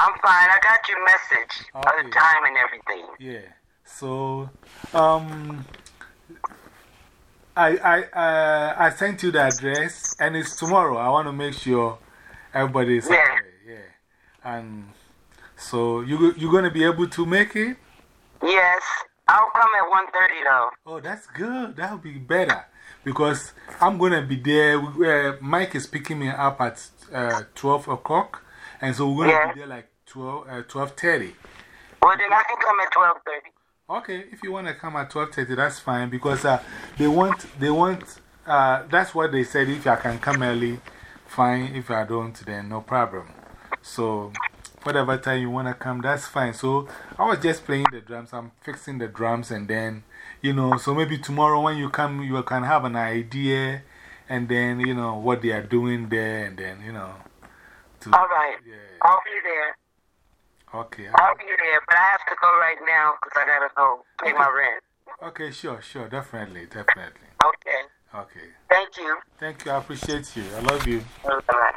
I'm fine. I got your message Okay. the time and everything. Yeah. So, um, I, I, uh, I sent you the address and it's tomorrow. I want to make sure everybody's Yeah. aware. Yeah. And so, you, you're going to be able to make it? Yes. I'll come at 1.30 though. Oh, that's good. That would be better. Because I'm going to be there. Uh, Mike is picking me up at uh, 12 o'clock. And so we're going to Yeah. be there like 12, uh, 12.30. Well, then I can come at 12.30. Okay, if you want to come at 12.30, that's fine. Because uh, they want, they want uh, that's what they said. If I can come early, fine. If I don't, then no problem. So, whatever time you want to come, that's fine. So, I was just playing the drums. I'm fixing the drums and then, you know, so maybe tomorrow when you come, you can have an idea and then, you know, what they are doing there and then, you know. To, All right. Yeah. I'll be there. Okay. I'll be there, but I have to go right now because I got to go pay my rent. Okay, sure, sure. Definitely, definitely. Okay. Okay. Thank you. Thank you. I appreciate you. I love you. All right.